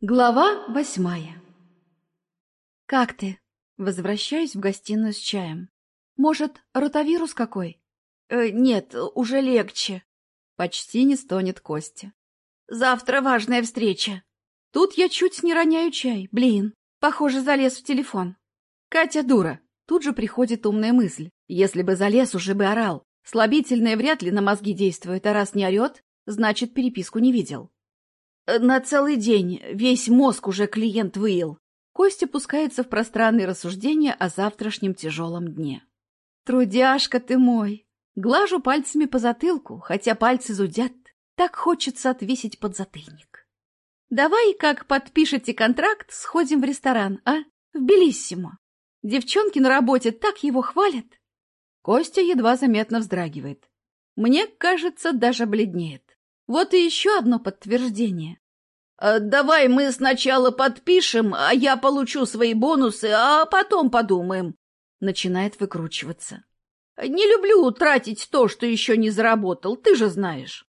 Глава восьмая «Как ты?» Возвращаюсь в гостиную с чаем. «Может, ротавирус какой?» э, «Нет, уже легче». Почти не стонет Костя. «Завтра важная встреча». Тут я чуть не роняю чай. Блин, похоже, залез в телефон. Катя дура. Тут же приходит умная мысль. Если бы залез, уже бы орал. Слабительное вряд ли на мозги действует, а раз не орет, значит, переписку не видел. Э, на целый день весь мозг уже клиент выел. Костя пускается в пространные рассуждения о завтрашнем тяжелом дне. Трудяшка ты мой! Глажу пальцами по затылку, хотя пальцы зудят. Так хочется отвесить подзатыльник. Давай, как подпишете контракт, сходим в ресторан, а? В Белиссимо. Девчонки на работе так его хвалят. Костя едва заметно вздрагивает. Мне кажется, даже бледнеет. Вот и еще одно подтверждение. Э, «Давай мы сначала подпишем, а я получу свои бонусы, а потом подумаем», — начинает выкручиваться. «Не люблю тратить то, что еще не заработал, ты же знаешь».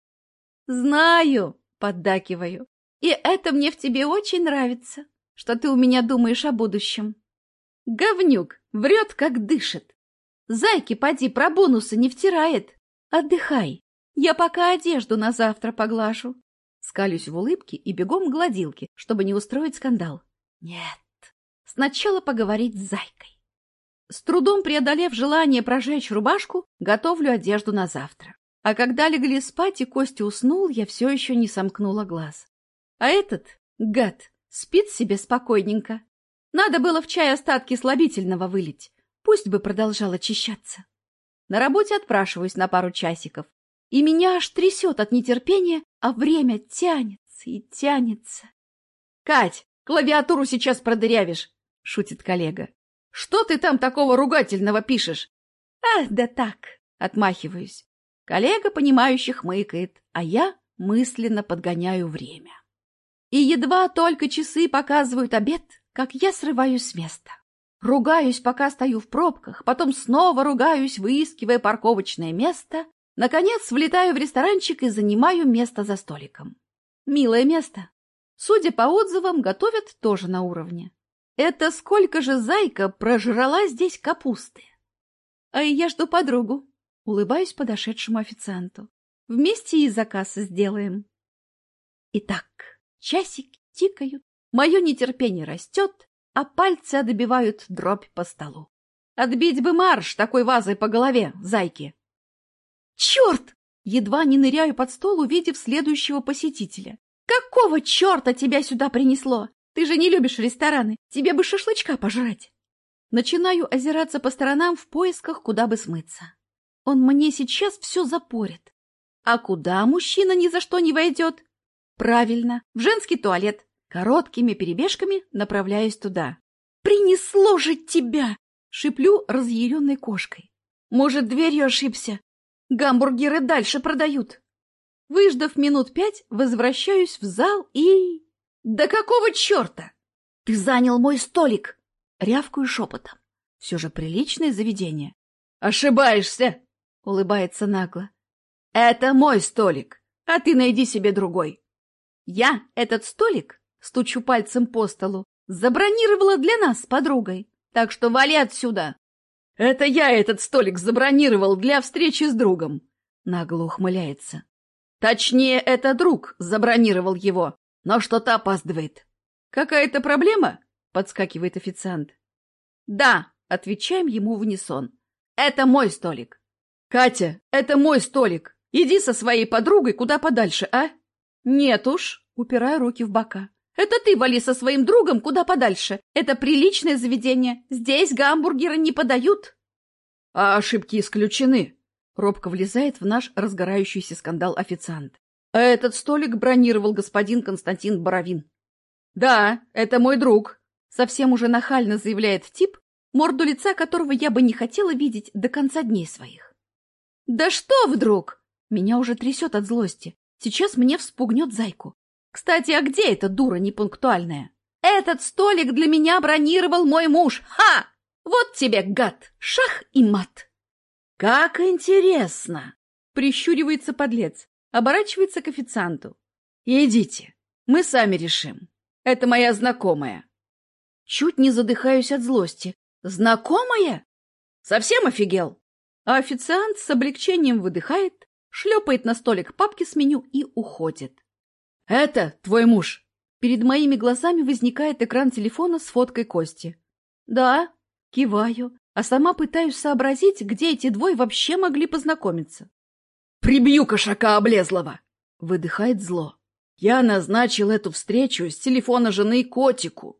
«Знаю», — поддакиваю. «И это мне в тебе очень нравится, что ты у меня думаешь о будущем». Говнюк, врет, как дышит. Зайки, поди, про бонусы не втирает. Отдыхай, я пока одежду на завтра поглажу. Скалюсь в улыбке и бегом к гладилке, чтобы не устроить скандал. Нет, сначала поговорить с зайкой. С трудом преодолев желание прожечь рубашку, готовлю одежду на завтра. А когда легли спать и Костя уснул, я все еще не сомкнула глаз. А этот, гад, спит себе спокойненько. Надо было в чай остатки слабительного вылить. Пусть бы продолжал очищаться. На работе отпрашиваюсь на пару часиков. И меня аж трясет от нетерпения, а время тянется и тянется. — Кать, клавиатуру сейчас продырявишь, — шутит коллега. — Что ты там такого ругательного пишешь? — А, да так, — отмахиваюсь. Коллега, понимающе хмыкает, а я мысленно подгоняю время. И едва только часы показывают обед, как я срываюсь с места. Ругаюсь, пока стою в пробках, потом снова ругаюсь, выискивая парковочное место, Наконец, влетаю в ресторанчик и занимаю место за столиком. Милое место. Судя по отзывам, готовят тоже на уровне. Это сколько же зайка прожрала здесь капусты? А я жду подругу. Улыбаюсь подошедшему официанту. Вместе и заказ сделаем. Итак, часики тикают, мое нетерпение растет, а пальцы отбивают дробь по столу. Отбить бы марш такой вазой по голове, зайки. «Черт!» Едва не ныряю под стол, увидев следующего посетителя. «Какого черта тебя сюда принесло? Ты же не любишь рестораны, тебе бы шашлычка пожрать!» Начинаю озираться по сторонам в поисках, куда бы смыться. Он мне сейчас все запорит. А куда мужчина ни за что не войдет? Правильно, в женский туалет. Короткими перебежками направляюсь туда. «Принесло же тебя!» — шиплю разъяренной кошкой. «Может, дверью ошибся? Гамбургеры дальше продают. Выждав минут пять, возвращаюсь в зал и... Да какого черта? Ты занял мой столик! Рявкую шепотом. Все же приличное заведение. Ошибаешься! Улыбается нагло. Это мой столик, а ты найди себе другой. Я этот столик, стучу пальцем по столу, забронировала для нас с подругой, так что вали отсюда. «Это я этот столик забронировал для встречи с другом», — нагло ухмыляется. «Точнее, это друг забронировал его, но что-то опаздывает». «Какая-то проблема?» — подскакивает официант. «Да», — отвечаем ему в унисон. «Это мой столик». «Катя, это мой столик. Иди со своей подругой куда подальше, а?» «Нет уж», — упираю руки в бока. Это ты вали со своим другом куда подальше. Это приличное заведение. Здесь гамбургеры не подают. А ошибки исключены. Робко влезает в наш разгорающийся скандал официант. А этот столик бронировал господин Константин Боровин. Да, это мой друг. Совсем уже нахально заявляет тип, морду лица которого я бы не хотела видеть до конца дней своих. Да что вдруг? Меня уже трясет от злости. Сейчас мне вспугнет зайку. Кстати, а где эта дура непунктуальная? Этот столик для меня бронировал мой муж. Ха! Вот тебе, гад, шах и мат. Как интересно! Прищуривается подлец, оборачивается к официанту. Идите, мы сами решим. Это моя знакомая. Чуть не задыхаюсь от злости. Знакомая? Совсем офигел? А официант с облегчением выдыхает, шлепает на столик папки с меню и уходит. «Это твой муж?» Перед моими глазами возникает экран телефона с фоткой Кости. «Да», киваю, а сама пытаюсь сообразить, где эти двое вообще могли познакомиться. «Прибью кошака облезлого!» — выдыхает зло. «Я назначил эту встречу с телефона жены котику.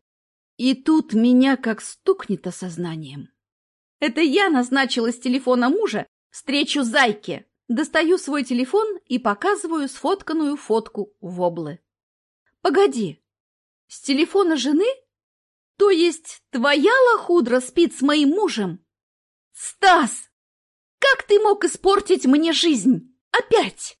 И тут меня как стукнет осознанием. Это я назначила с телефона мужа встречу зайке. Достаю свой телефон и показываю сфотканную фотку воблы. Погоди, с телефона жены? То есть твоя лохудра спит с моим мужем? Стас, как ты мог испортить мне жизнь? Опять?